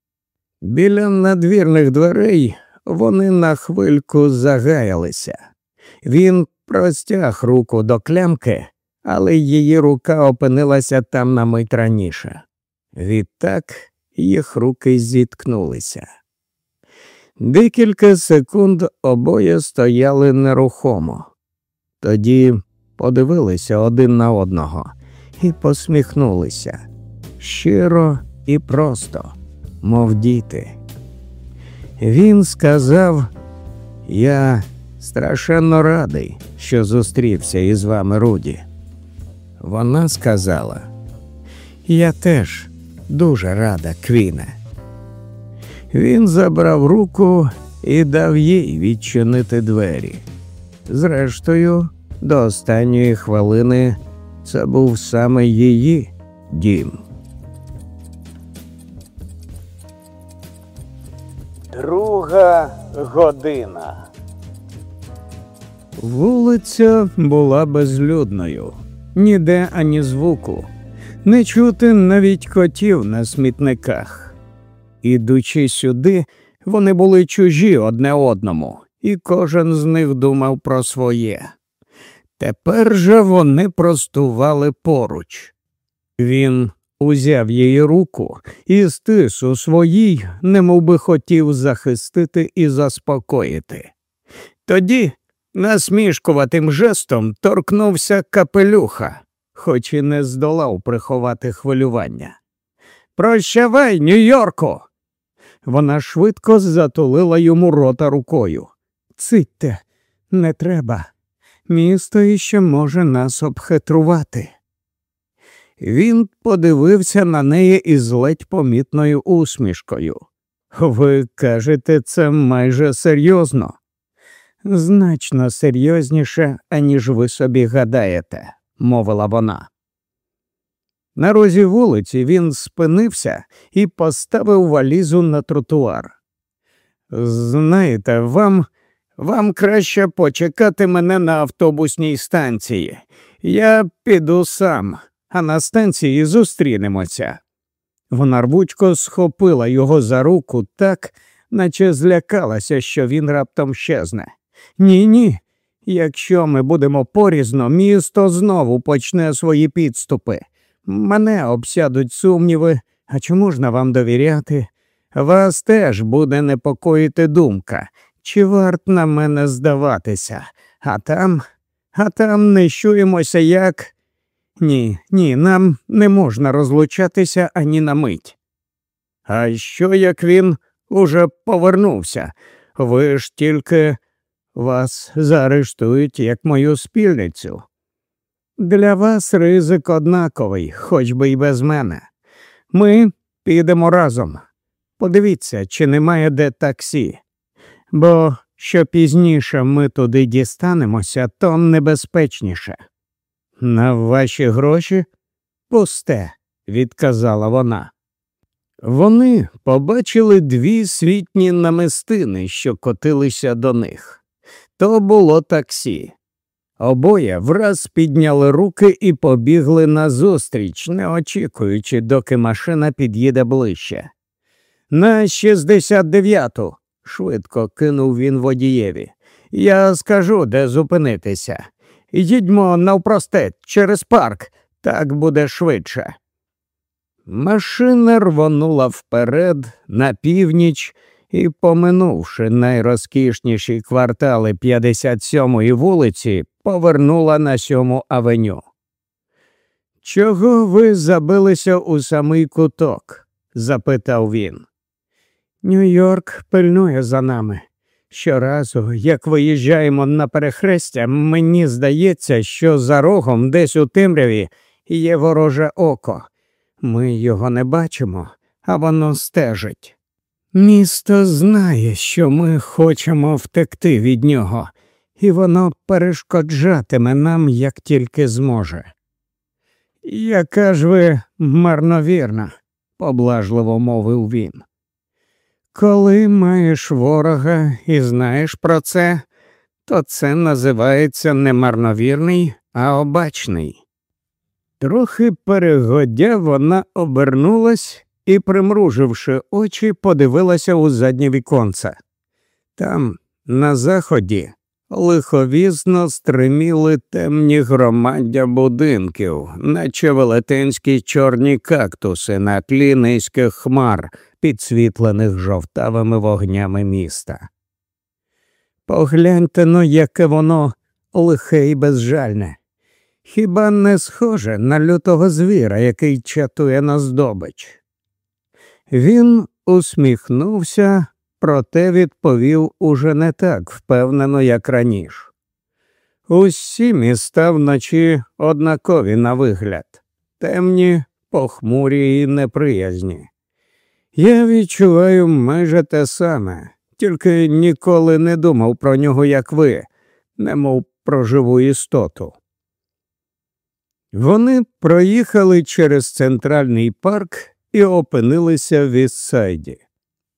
Speaker 1: Біля надвірних дверей вони на хвильку загаялися. Він простяг руку до клямки, але її рука опинилася там на мить раніше. Відтак їх руки зіткнулися. Декілька секунд обоє стояли нерухомо. Тоді подивилися один на одного і посміхнулися щиро і просто, мов діти. Він сказав, я страшенно радий, що зустрівся із вами, Руді. Вона сказала, я теж дуже рада, Квіне. Він забрав руку і дав їй відчинити двері. Зрештою, до останньої хвилини це був саме її дім. Друга година. Вулиця була безлюдною, ніде ані звуку, не чути навіть котів на смітниках. Ідучи сюди, вони були чужі одне одному, і кожен з них думав про своє. Тепер же вони простували поруч. Він узяв її руку і стис у своїй, немов би хотів захистити і заспокоїти. Тоді насмішкуватим жестом торкнувся капелюха, хоч і не здолав приховати хвилювання. Прощавай, Нью-Йорку! Вона швидко затулила йому рота рукою. Цитьте, не треба. Місто іще може нас обхитрувати. Він подивився на неї із ледь помітною усмішкою. Ви кажете, це майже серйозно, значно серйозніше, аніж ви собі гадаєте, мовила вона. На розі вулиці він спинився і поставив валізу на тротуар. Знаєте, вам вам краще почекати мене на автобусній станції. Я піду сам, а на станції зустрінемося. Вона рвучко схопила його за руку так, наче злякалася, що він раптом щезне. Ні, ні. Якщо ми будемо порізно, місто знову почне свої підступи. Мене обсядуть сумніви, а чому ж на вам довіряти? Вас теж буде непокоїти думка, чи варт на мене здаватися, а там, а там не чуємося як. Ні, ні, нам не можна розлучатися ані на мить. А що як він уже повернувся? Ви ж тільки вас заарештують як мою спільницю. Для вас ризик однаковий, хоч би й без мене. Ми підемо разом. Подивіться, чи немає де таксі. Бо що пізніше ми туди дістанемося, то небезпечніше. На ваші гроші пусте, відказала вона. Вони побачили дві світні намистини, що котилися до них. То було таксі. Обоє враз підняли руки і побігли назустріч, не очікуючи, доки машина під'їде ближче. На 69-ту, швидко кинув він водієві. Я скажу, де зупинитися. Їдьмо навпростець через парк, так буде швидше. Машина рвонула вперед, на північ і, поминувши найрозкішніші квартали 57-ї вулиці, повернула на сьому авеню. Чого ви забилися у самий куток? запитав він. Нью-Йорк пильнує за нами. Щоразу, як виїжджаємо на перехрестя, мені здається, що за рогом десь у темряві є вороже око. Ми його не бачимо, а воно стежить. Місто знає, що ми хочемо втекти від нього, і воно перешкоджатиме нам, як тільки зможе. Яка ж ви марновірна, поблажливо мовив він. Коли маєш ворога і знаєш про це, то це називається не марновірний, а обачний. Трохи перегодя вона обернулась і, примруживши очі, подивилася у заднє віконце. Там, на заході, лиховісно стриміли темні громаддя будинків, наче велетенські чорні кактуси на тлі низьких хмар, підсвітлених жовтавими вогнями міста. Погляньте но, яке воно лихе і безжальне. Хіба не схоже на лютого звіра, який чатує на здобич? Він усміхнувся, проте відповів уже не так впевнено, як раніше. Усі міста вночі однакові на вигляд, темні, похмурі і неприязні. Я відчуваю майже те саме, тільки ніколи не думав про нього, як ви, немов про живу істоту. Вони проїхали через центральний парк і опинилися в Іссайді.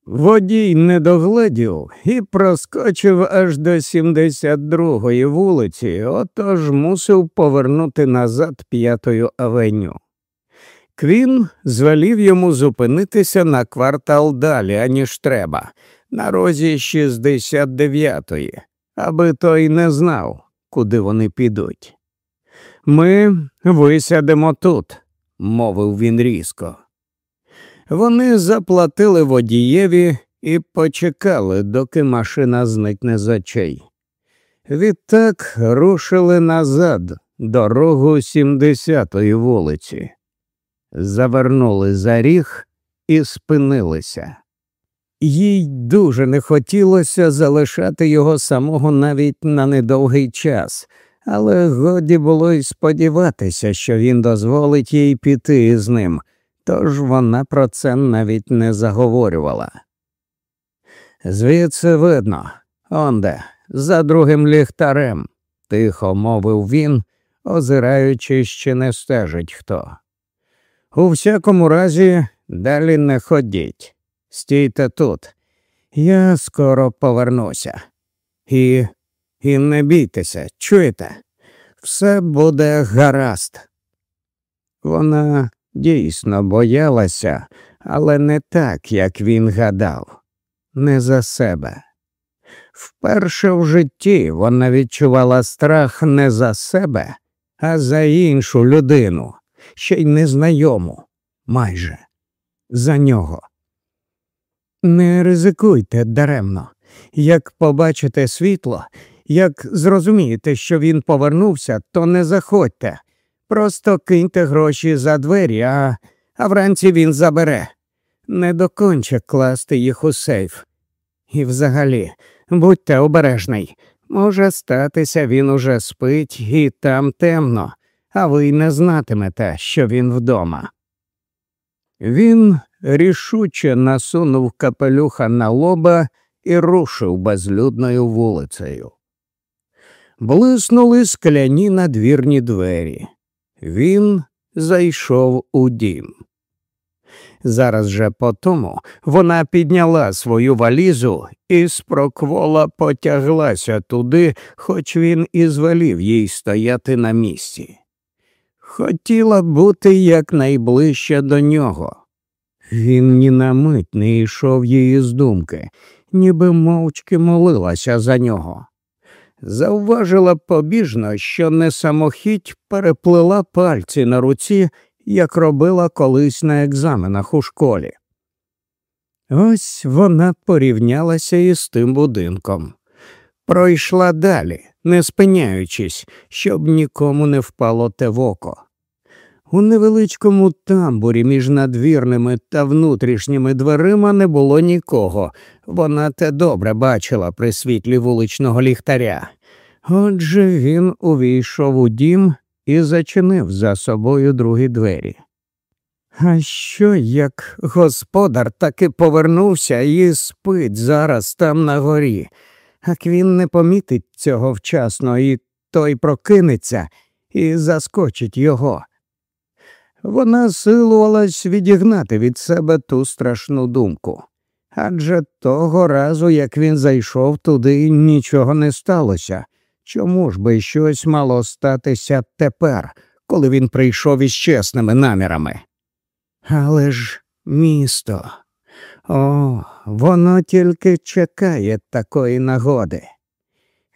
Speaker 1: Водій не догледів і проскочив аж до 72-ї вулиці, отож мусив повернути назад п'ятою авеню. Квін звелів йому зупинитися на квартал далі, аніж треба, на розі 69-ї, аби той не знав, куди вони підуть. Ми висядемо тут, мовив він різко. Вони заплатили водієві і почекали, доки машина зникне з очей. Відтак рушили назад, дорогу 70-ї вулиці, завернули за ріг і спинилися. Їй дуже не хотілося залишати його самого навіть на недовгий час, але годі було й сподіватися, що він дозволить їй піти з ним тож вона про це навіть не заговорювала. Звідси видно, онде, за другим ліхтарем, тихо мовив він, озираючи, чи не стежить хто. У всякому разі, далі не ходіть, стійте тут. Я скоро повернуся. І і не бійтеся, чуєте? Все буде гаразд. Вона Дійсно боялася, але не так, як він гадав, не за себе. Вперше в житті вона відчувала страх не за себе, а за іншу людину, ще й незнайому, майже за нього. Не ризикуйте даремно. Як побачите світло, як зрозумієте, що він повернувся, то не заходьте, Просто киньте гроші за двері, а а вранці він забере. Не доконче класти їх у сейф. І взагалі, будьте обережний. Може статися, він уже спить і там темно, а ви й не знатимете, що він вдома. Він рішуче насунув капелюха на лоба і рушив безлюдною вулицею. Блиснули скляні надвірні двері. Він зайшов у дім. Зараз же по тому вона підняла свою валізу і спроквола потяглася туди, хоч він і звелів їй стояти на місці. Хотіла бути якнайближче до нього. Він ні на мить не йшов її з думки, ніби мовчки молилася за нього. Зауважила побіжно, що не самохідь переплила пальці на руці, як робила колись на екзаменах у школі. Ось вона порівнялася із тим будинком. Пройшла далі, не спиняючись, щоб нікому не впало те в око. У невеличкому тамбурі між надвірними та внутрішніми дверима не було нікого. Вона те добре бачила при світлі вуличного ліхтаря. Отже він увійшов у дім і зачинив за собою другі двері. А що, як господар таки повернувся і спить зараз там на горі, як він не помітить цього вчасно, і той прокинеться і заскочить його. Вона силувалась відігнати від себе ту страшну думку. Адже того разу, як він зайшов туди, нічого не сталося. Чому ж би щось мало статися тепер, коли він прийшов із чесними намірами? Але ж місто, о, воно тільки чекає такої нагоди.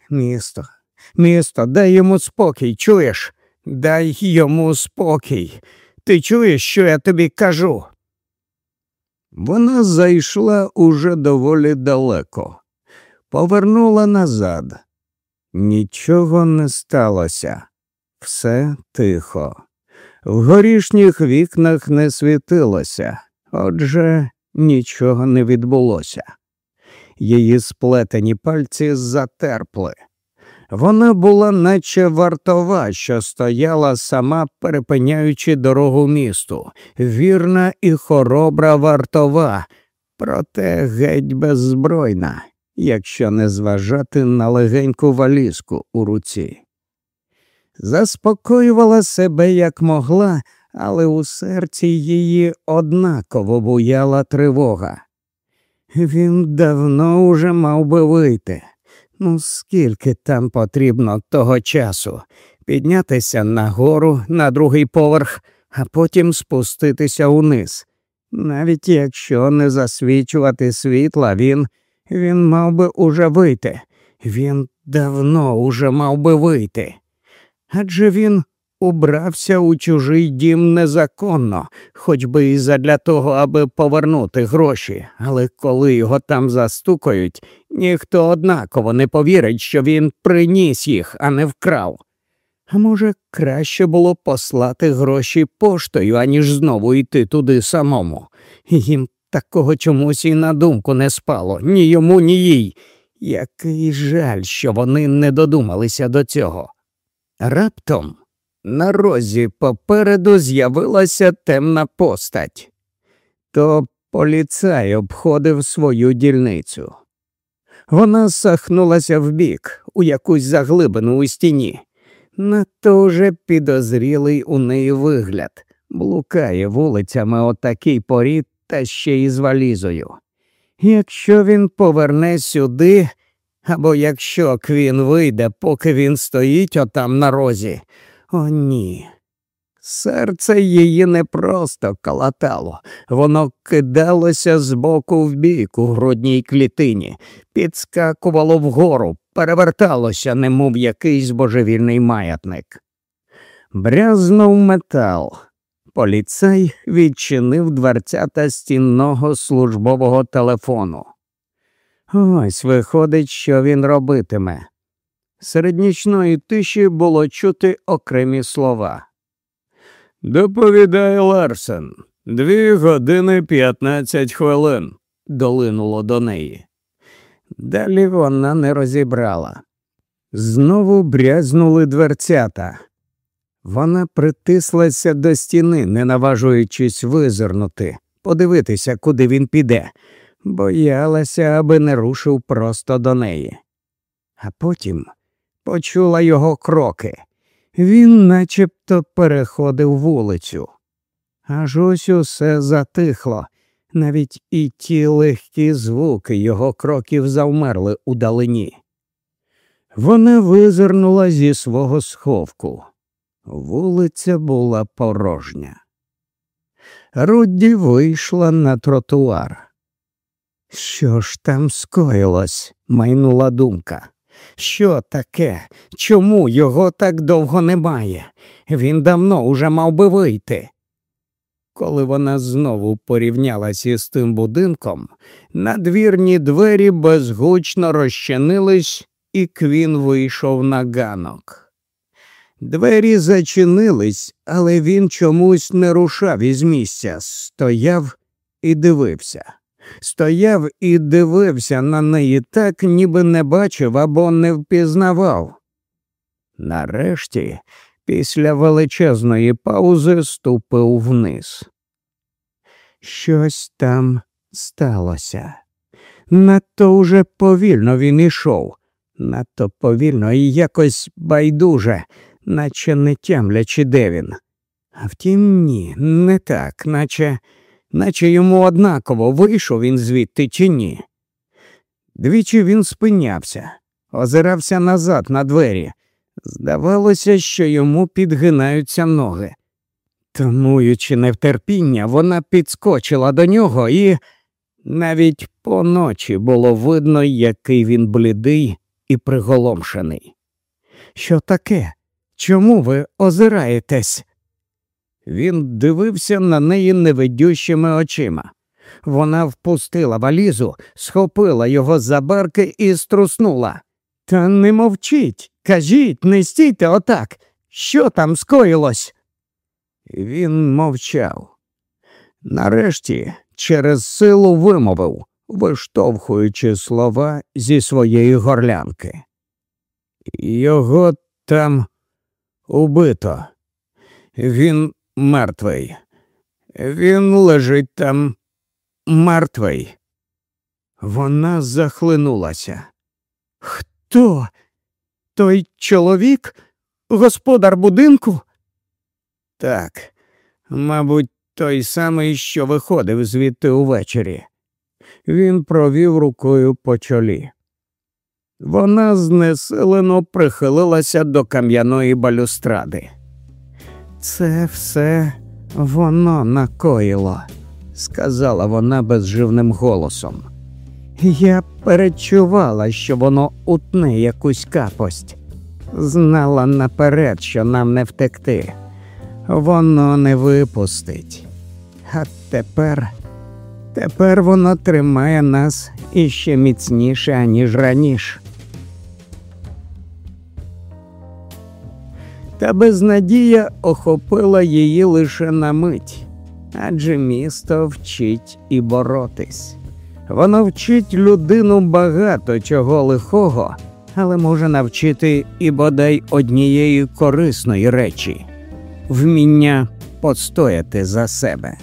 Speaker 1: Місто, місто, дай йому спокій, чуєш? Дай йому спокій. Ти чуєш, що я тобі кажу? Вона зайшла уже доволі далеко, повернула назад. Нічого не сталося, все тихо. В горішніх вікнах не світилося, отже, нічого не відбулося. Її сплетені пальці затерпли. Вона була наче вартова, що стояла сама, перепиняючи дорогу місту, вірна і хоробра вартова, проте геть беззбройна, якщо не зважати на легеньку валізку у руці. Заспокоювала себе як могла, але у серці її однаково буяла тривога. Він давно уже мав би вийти. Ну, скільки там потрібно того часу піднятися нагору на другий поверх, а потім спуститися униз. Навіть якщо не засвічувати світла, він він мав би уже вийти. Він давно уже мав би вийти. Адже він убрався у чужий дім незаконно, хоч би і задля того, аби повернути гроші, але коли його там застукають, ніхто однаково не повірить, що він приніс їх, а не вкрав. А може, краще було послати гроші поштою, аніж знову йти туди самому. Їм такого чомусь і на думку не спало ні йому, ні їй. Який жаль, що вони не додумалися до цього. Раптом на розі попереду з'явилася темна постать. То поліцай обходив свою дільницю. Вона сахнулася вбік, у якусь заглибину у стіні. Надто вже підозрілий у неї вигляд, блукає вулицями о такій порі та ще й з валізою. Якщо він поверне сюди, або якщо Квін вийде, поки він стоїть отам на розі, о, ні. Серце її не просто калатало, воно кидалося з боку в бік у грудній клітині, підскакувало вгору, переверталося, немов якийсь божевільний маятник. Брязнув метал. Поліцей відчинив дверцята стінного службового телефону. Ось виходить, що він робитиме. Серед нічної тиші було чути окремі слова. Доповідає Ларсен. Дві години п'ятнадцять хвилин, долинуло до неї. Далі вона не розібрала. Знову брязнули дверцята. Вона притислася до стіни, не наважуючись визирнути, подивитися, куди він піде, боялася, аби не рушив просто до неї. А потім почула його кроки. Він начебто переходив вулицю. Аж ось усе затихло, навіть і ті легкі звуки його кроків завмерли у далині. Вона визирнула зі свого сховку. Вулиця була порожня. Рудді вийшла на тротуар. Що ж там скоїлось? майнула думка. Що таке? Чому його так довго немає? Він давно уже мав би вийти. Коли вона знову порівнялася із тим будинком, надвірні двері безгучно розчинились, і Квін вийшов на ганок. Двері зачинились, але він чомусь не рушав із місця, стояв і дивився. Стояв і дивився на неї так, ніби не бачив або не впізнавав. Нарешті, після величезної паузи, ступив вниз. Щось там сталося. Надто уже повільно він ішов, надто повільно і якось байдуже, наче не тямлячи, де він. А втім, ні, не так, наче наче йому однаково вийшов він звідти чи ні. Двічі він спинявся, озирався назад на двері. Здавалося, що йому підгинаються ноги. Тонуючи невтерпіння, вона підскочила до нього, і навіть поночі було видно, який він блідий і приголомшений. Що таке? Чому ви озираєтесь? Він дивився на неї невидющими очима. Вона впустила валізу, схопила його за барки і струснула. Та не мовчіть, кажіть, не стійте отак. Що там скоїлось? Він мовчав. Нарешті через силу вимовив, виштовхуючи слова зі своєї горлянки. Його там убито. Він мертвий. Він лежить там мертвий. Вона захлинулася. Хто? Той чоловік? Господар будинку? Так, мабуть, той самий, що виходив звідти увечері. Він провів рукою по чолі. Вона знесилено прихилилася до кам'яної балюстради. Це все воно накоїло, сказала вона безживним голосом. Я перечувала, що воно утне якусь капость. Знала наперед, що нам не втекти. Воно не випустить. А тепер, тепер воно тримає нас іще міцніше, аніж раніше. Та безнадія охопила її лише на мить, адже місто вчить і боротись. Воно вчить людину багато чого лихого, але може навчити і бодай однієї корисної речі вміння постояти за себе.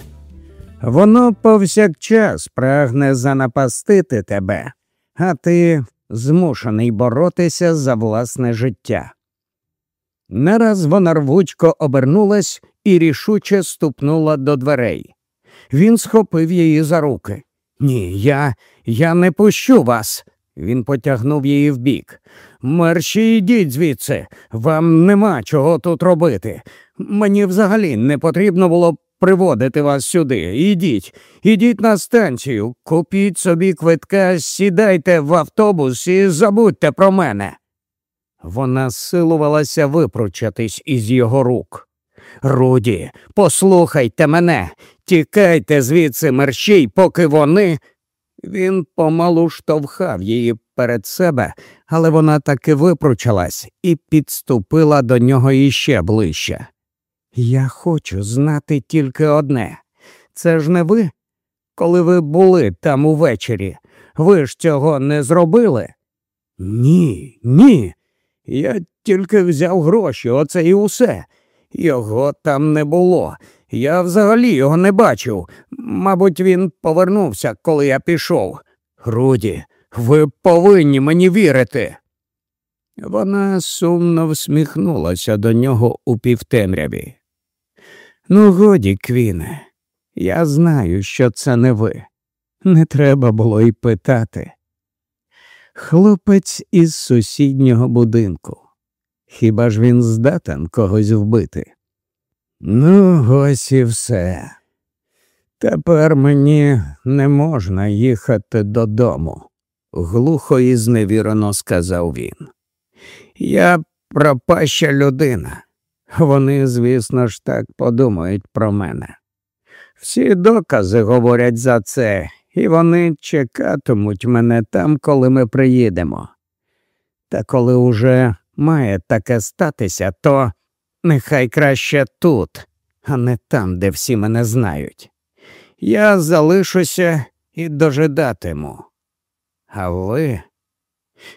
Speaker 1: Воно повсякчас прагне занапастити тебе, а ти змушений боротися за власне життя. Нараз вона рвучко обернулась і рішуче ступнула до дверей. Він схопив її за руки. Ні, я я не пущу вас. Він потягнув її вбік. Мерші йдіть звідси, вам нема чого тут робити. Мені взагалі не потрібно було приводити вас сюди. Ідіть, ідіть на станцію, купіть собі квитка, сідайте в автобус і забудьте про мене. Вона силувалася випручатись із його рук. Руді, послухайте мене, тікайте звідси мерщій, поки вони. Він помалу штовхав її перед себе, але вона таки випручалась і підступила до нього іще ближче. Я хочу знати тільки одне це ж не ви? Коли ви були там увечері, ви ж цього не зробили? Ні, ні. Я тільки взяв гроші, оце і усе. Його там не було. Я взагалі його не бачив. Мабуть, він повернувся, коли я пішов. Руді, ви повинні мені вірити. Вона сумно всміхнулася до нього у півтемряві. Ну, годі, Квіне, я знаю, що це не ви. Не треба було й питати. Хлопець із сусіднього будинку. Хіба ж він здатен когось вбити? Ну, ось і все. Тепер мені не можна їхати додому, глухо і зневірено сказав він. Я пропаща людина. Вони, звісно ж, так подумають про мене. Всі докази говорять за це, і вони чекатимуть мене там, коли ми приїдемо. Та коли уже має таке статися, то нехай краще тут, а не там, де всі мене знають. Я залишуся і дожидатиму. А ви.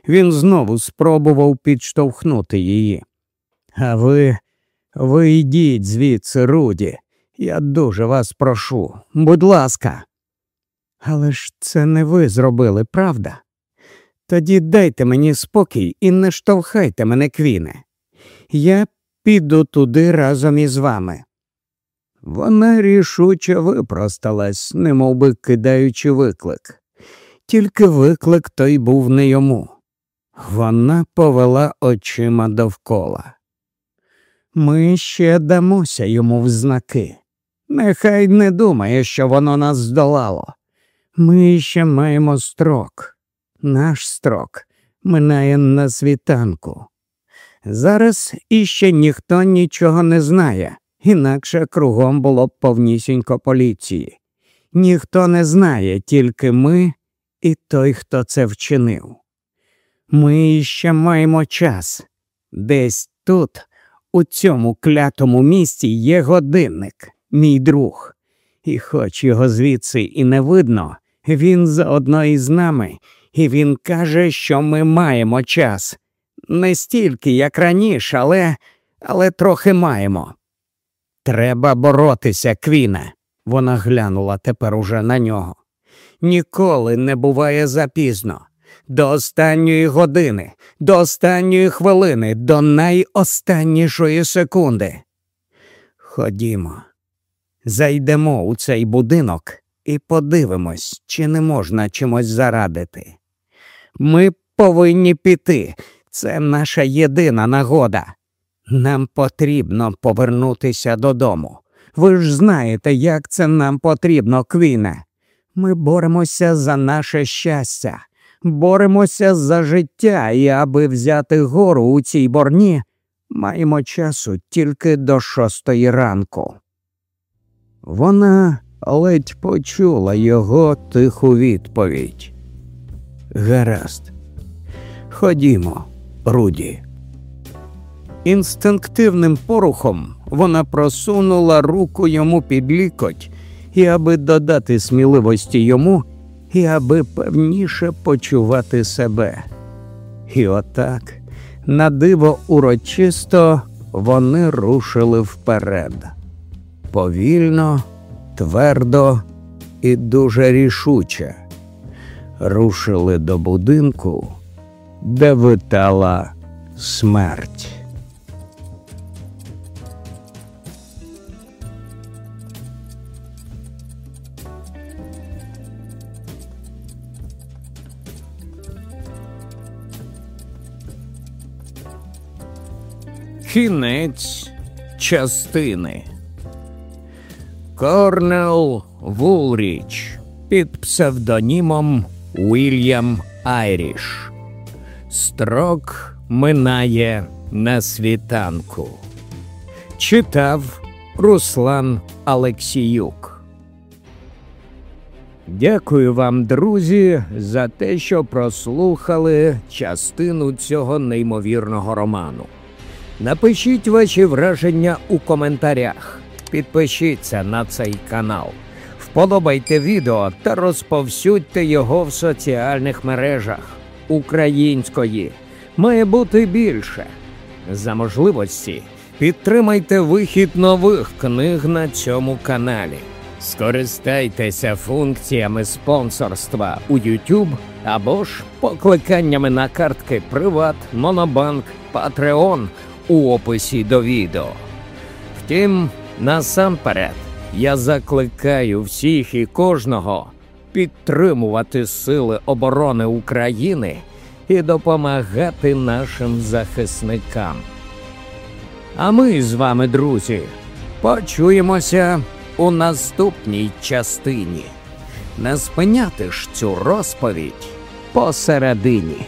Speaker 1: Він знову спробував підштовхнути її. А ви, ви йдіть звідси, Руді. Я дуже вас прошу, будь ласка. Але ж це не ви зробили, правда? Тоді дайте мені спокій і не штовхайте мене, квіне. Я піду туди разом із вами. Вона рішуче випросталась, немов би кидаючи виклик. Тільки виклик той був не йому. Вона повела очима довкола. Ми ще дамося йому в знаки. Нехай не думає, що воно нас здолало. Ми ще маємо строк. Наш строк минає на світанку. Зараз іще ніхто нічого не знає, інакше кругом було б повнісінько поліції. Ніхто не знає, тільки ми і той, хто це вчинив. Ми ще маємо час. Десь тут, у цьому клятому місці, є годинник, мій друг. І хоч його звідси і не видно, він заодно із нами, і він каже, що ми маємо час. Не стільки, як раніше, але але трохи маємо. Треба боротися, Квіне. Вона глянула тепер уже на нього. Ніколи не буває запізно. До останньої години, до останньої хвилини, до найостаннішої секунди. Ходімо, зайдемо у цей будинок і подивимось, чи не можна чимось зарадити. Ми повинні піти. Це наша єдина нагода. Нам потрібно повернутися додому. Ви ж знаєте, як це нам потрібно, Квіне. Ми боремося за наше щастя, боремося за життя, і аби взяти гору у цій борні, маємо часу тільки до шостої ранку. Вона ледь почула його тиху відповідь. Гаразд, ходімо, Руді. Інстинктивним порухом вона просунула руку йому під лікоть, і аби додати сміливості йому, і аби певніше почувати себе. І отак, на диво урочисто, вони рушили вперед. Повільно, твердо і дуже рішуче. Рушили до будинку, де витала смерть. Кінець частини. Корнел Вулріч під псевдонімом Уільям Айріш. Строк минає на світанку. Читав Руслан Алексіюк. Дякую вам, друзі, за те, що прослухали частину цього неймовірного роману. Напишіть ваші враження у коментарях. Підпишіться на цей канал, вподобайте відео та розповсюдьте його в соціальних мережах. Української має бути більше. За можливості підтримайте вихід нових книг на цьому каналі. Скористайтеся функціями спонсорства у YouTube або ж покликаннями на картки Приват, Монобанк, Patreon у описі до відео. Втім, насамперед, я закликаю всіх і кожного підтримувати Сили оборони України і допомагати нашим захисникам. А ми з вами, друзі, почуємося у наступній частині. Не спиняти ж цю розповідь посередині.